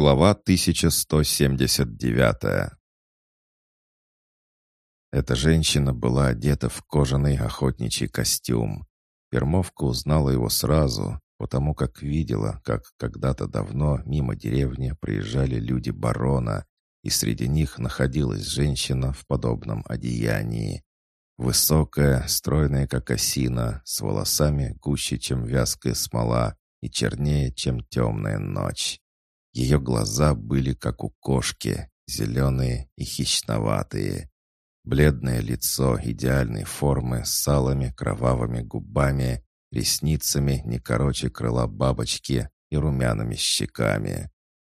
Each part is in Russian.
Глава 1179 Эта женщина была одета в кожаный охотничий костюм. Пермовка узнала его сразу, потому как видела, как когда-то давно мимо деревни проезжали люди барона, и среди них находилась женщина в подобном одеянии. Высокая, стройная как осина, с волосами гуще, чем вязкая смола, и чернее, чем темная ночь. Ее глаза были как у кошки, зеленые и хищноватые. Бледное лицо идеальной формы с салами кровавыми губами, ресницами не короче крыла бабочки и румяными щеками.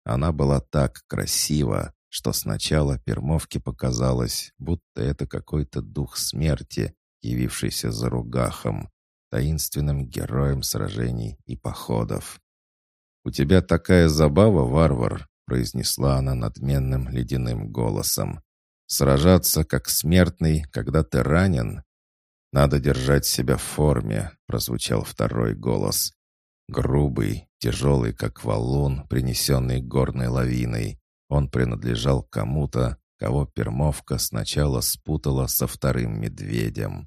Она была так красива, что сначала Пермовке показалось, будто это какой-то дух смерти, явившийся за ругахом, таинственным героем сражений и походов. «У тебя такая забава, варвар!» — произнесла она надменным ледяным голосом. «Сражаться как смертный, когда ты ранен?» «Надо держать себя в форме», — прозвучал второй голос. Грубый, тяжелый, как валун, принесенный горной лавиной. Он принадлежал кому-то, кого Пермовка сначала спутала со вторым медведем.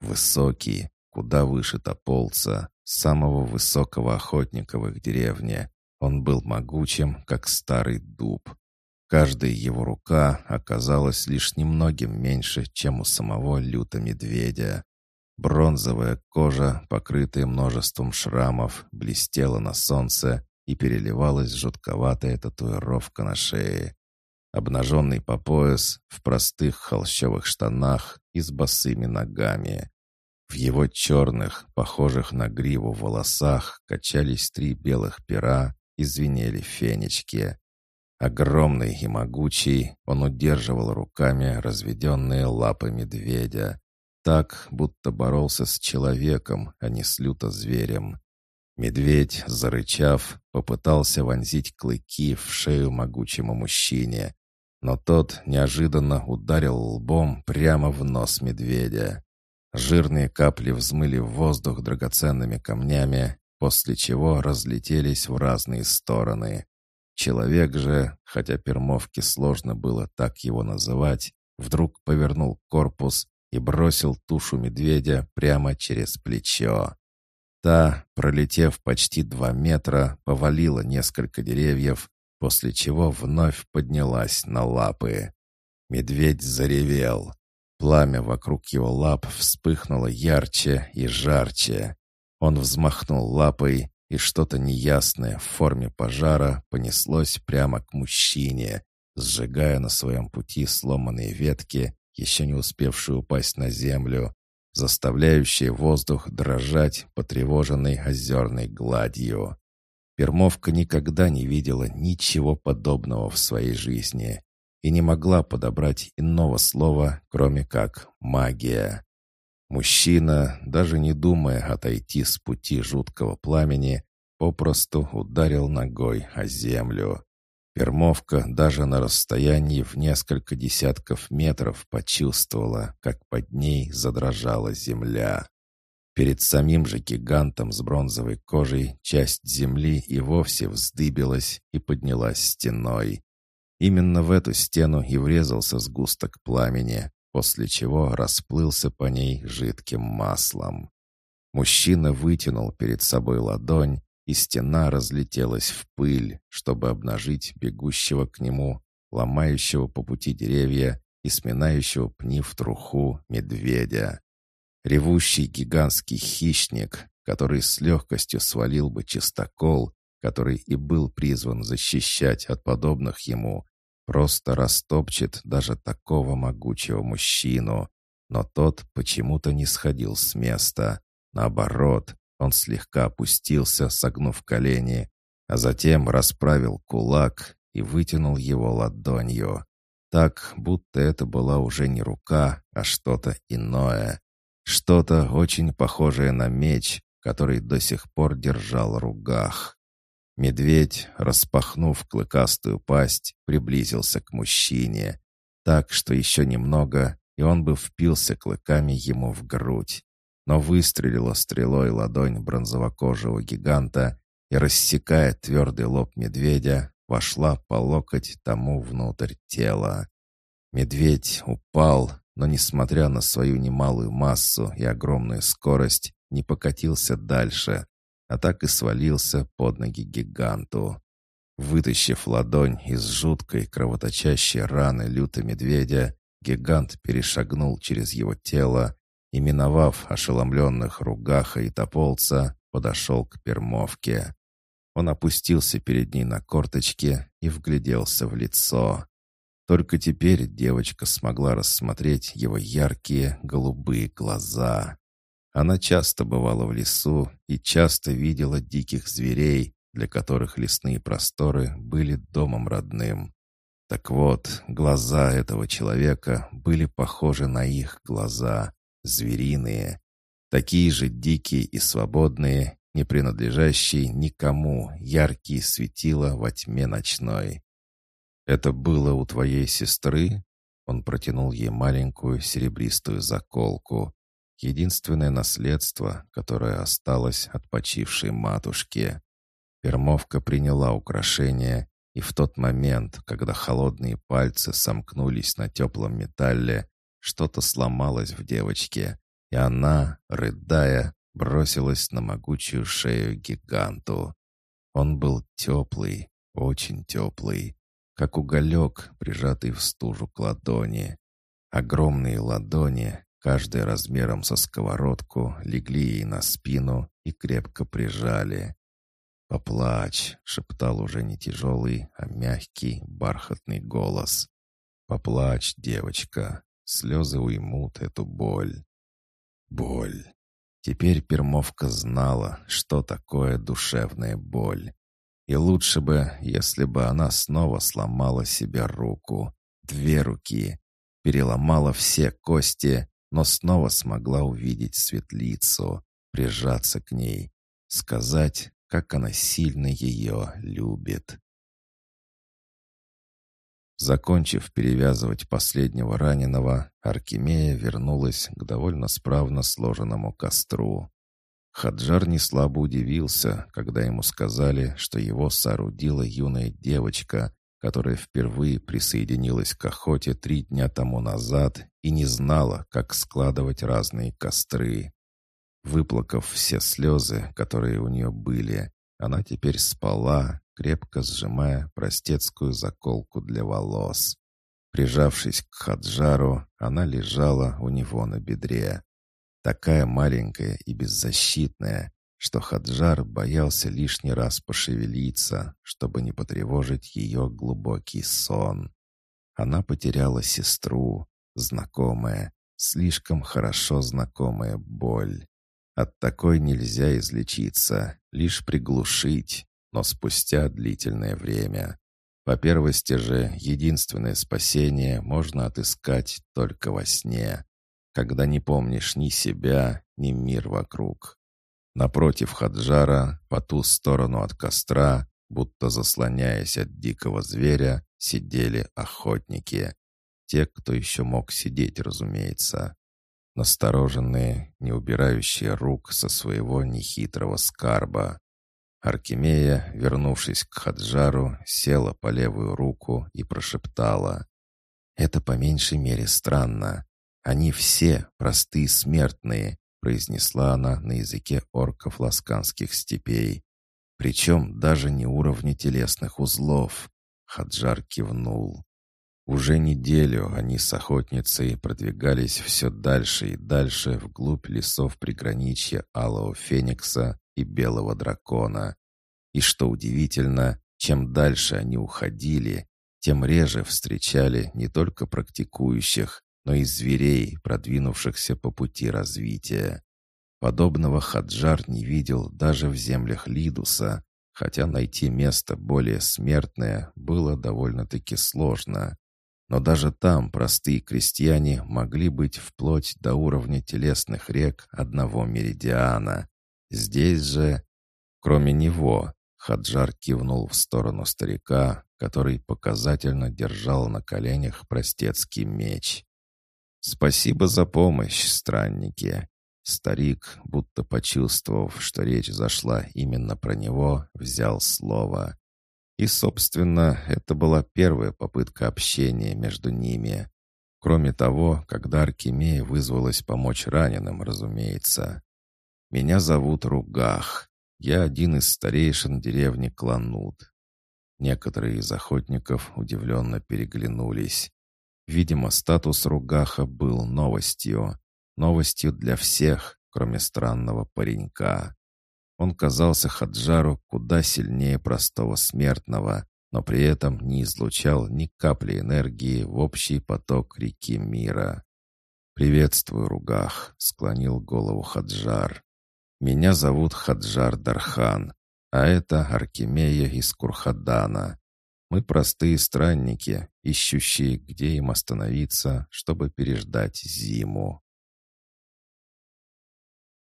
Высокий, куда выше тополца, самого высокого охотника в их деревне. Он был могучим, как старый дуб. Каждая его рука оказалась лишь немногим меньше, чем у самого люто-медведя. Бронзовая кожа, покрытая множеством шрамов, блестела на солнце и переливалась жутковатая татуировка на шее. Обнаженный по пояс, в простых холщовых штанах и с босыми ногами. В его черных, похожих на гриву волосах качались три белых пера и звенели фенечки. Огромный и могучий, он удерживал руками разведенные лапы медведя. Так, будто боролся с человеком, а не с люто-зверем. Медведь, зарычав, попытался вонзить клыки в шею могучему мужчине, но тот неожиданно ударил лбом прямо в нос медведя. Жирные капли взмыли в воздух драгоценными камнями, после чего разлетелись в разные стороны. Человек же, хотя Пермовке сложно было так его называть, вдруг повернул корпус и бросил тушу медведя прямо через плечо. Та, пролетев почти два метра, повалила несколько деревьев, после чего вновь поднялась на лапы. Медведь заревел. Пламя вокруг его лап вспыхнуло ярче и жарче. Он взмахнул лапой, и что-то неясное в форме пожара понеслось прямо к мужчине, сжигая на своем пути сломанные ветки, еще не успевшие упасть на землю, заставляющие воздух дрожать потревоженной озерной гладью. Пермовка никогда не видела ничего подобного в своей жизни и не могла подобрать иного слова, кроме как «магия». Мужчина, даже не думая отойти с пути жуткого пламени, попросту ударил ногой о землю. Пермовка даже на расстоянии в несколько десятков метров почувствовала, как под ней задрожала земля. Перед самим же гигантом с бронзовой кожей часть земли и вовсе вздыбилась и поднялась стеной. Именно в эту стену и врезался сгусток пламени, после чего расплылся по ней жидким маслом. Мужчина вытянул перед собой ладонь, и стена разлетелась в пыль, чтобы обнажить бегущего к нему, ломающего по пути деревья и сминающего пни в труху медведя. Ревущий гигантский хищник, который с легкостью свалил бы чистокол, который и был призван защищать от подобных ему, просто растопчет даже такого могучего мужчину. Но тот почему-то не сходил с места. Наоборот, он слегка опустился, согнув колени, а затем расправил кулак и вытянул его ладонью. Так, будто это была уже не рука, а что-то иное. Что-то очень похожее на меч, который до сих пор держал ругах. Медведь, распахнув клыкастую пасть, приблизился к мужчине. Так, что еще немного, и он бы впился клыками ему в грудь. Но выстрелила стрелой ладонь бронзовокожего гиганта, и, рассекая твердый лоб медведя, вошла по локоть тому внутрь тела. Медведь упал, но, несмотря на свою немалую массу и огромную скорость, не покатился дальше, а так и свалился под ноги гиганту. Вытащив ладонь из жуткой кровоточащей раны люто медведя, гигант перешагнул через его тело и, миновав ошеломленных Ругаха и Тополца, подошел к Пермовке. Он опустился перед ней на корточки и вгляделся в лицо. Только теперь девочка смогла рассмотреть его яркие голубые глаза. Она часто бывала в лесу и часто видела диких зверей, для которых лесные просторы были домом родным. Так вот, глаза этого человека были похожи на их глаза, звериные, такие же дикие и свободные, не принадлежащие никому, яркие светила во тьме ночной. «Это было у твоей сестры?» Он протянул ей маленькую серебристую заколку, единственное наследство, которое осталось от почившей матушки. Пермовка приняла украшение, и в тот момент, когда холодные пальцы сомкнулись на теплом металле, что-то сломалось в девочке, и она, рыдая, бросилась на могучую шею гиганту. Он был теплый, очень теплый, как уголек, прижатый в стужу к ладони. Огромные ладони, каждый размером со сковородку, легли ей на спину и крепко прижали. «Поплачь!» — шептал уже не тяжелый, а мягкий, бархатный голос. «Поплачь, девочка! Слезы уймут эту боль!» Боль! Теперь Пермовка знала, что такое душевная боль. И лучше бы, если бы она снова сломала себе руку, две руки, переломала все кости, но снова смогла увидеть светлицу, прижаться к ней, сказать, как она сильно ее любит. Закончив перевязывать последнего раненого, Аркемия вернулась к довольно справно сложенному костру. Хаджар не слабо удивился, когда ему сказали, что его соорудила юная девочка, которая впервые присоединилась к охоте три дня тому назад и не знала, как складывать разные костры. Выплакав все слезы, которые у нее были, она теперь спала, крепко сжимая простецкую заколку для волос. Прижавшись к Хаджару, она лежала у него на бедре. Такая маленькая и беззащитная, что Хаджар боялся лишний раз пошевелиться, чтобы не потревожить ее глубокий сон. Она потеряла сестру, знакомая, слишком хорошо знакомая боль. От такой нельзя излечиться, лишь приглушить, но спустя длительное время. По первости же, единственное спасение можно отыскать только во сне, когда не помнишь ни себя, ни мир вокруг. Напротив Хаджара, по ту сторону от костра, будто заслоняясь от дикого зверя, сидели охотники. Те, кто еще мог сидеть, разумеется настороженные, не убирающие рук со своего нехитрого скарба. Аркемия, вернувшись к Хаджару, села по левую руку и прошептала. «Это по меньшей мере странно. Они все простые смертные», произнесла она на языке орков ласканских степей. «Причем даже не уровня телесных узлов». Хаджар кивнул. Уже неделю они с охотницей продвигались все дальше и дальше вглубь лесов приграничья Алого Феникса и Белого Дракона. И что удивительно, чем дальше они уходили, тем реже встречали не только практикующих, но и зверей, продвинувшихся по пути развития. Подобного Хаджар не видел даже в землях Лидуса, хотя найти место более смертное было довольно-таки сложно. Но даже там простые крестьяне могли быть вплоть до уровня телесных рек одного меридиана. Здесь же, кроме него, Хаджар кивнул в сторону старика, который показательно держал на коленях простецкий меч. «Спасибо за помощь, странники!» Старик, будто почувствовав, что речь зашла именно про него, взял слово. И, собственно, это была первая попытка общения между ними. Кроме того, когда Аркемия вызвалась помочь раненым, разумеется. «Меня зовут Ругах. Я один из старейшин деревни Кланут». Некоторые из охотников удивленно переглянулись. Видимо, статус Ругаха был новостью. Новостью для всех, кроме странного паренька. Он казался Хаджару куда сильнее простого смертного, но при этом не излучал ни капли энергии в общий поток реки мира. «Приветствую, Ругах», — склонил голову Хаджар. «Меня зовут Хаджар Дархан, а это Аркемия из Курхадана. Мы простые странники, ищущие, где им остановиться, чтобы переждать зиму».